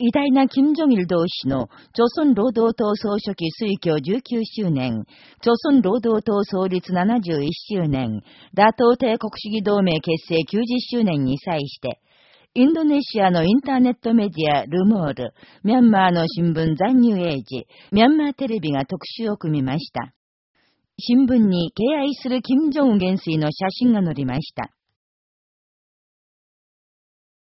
偉大な金正日同士の、朝鮮労働党総書記推挙19周年、朝鮮労働党創立71周年、打倒帝国主義同盟結成90周年に際して、インドネシアのインターネットメディアルモール、ミャンマーの新聞ザ・ニューエイジ、ミャンマーテレビが特集を組みました。新聞に敬愛する金正恩元帥の写真が載りました。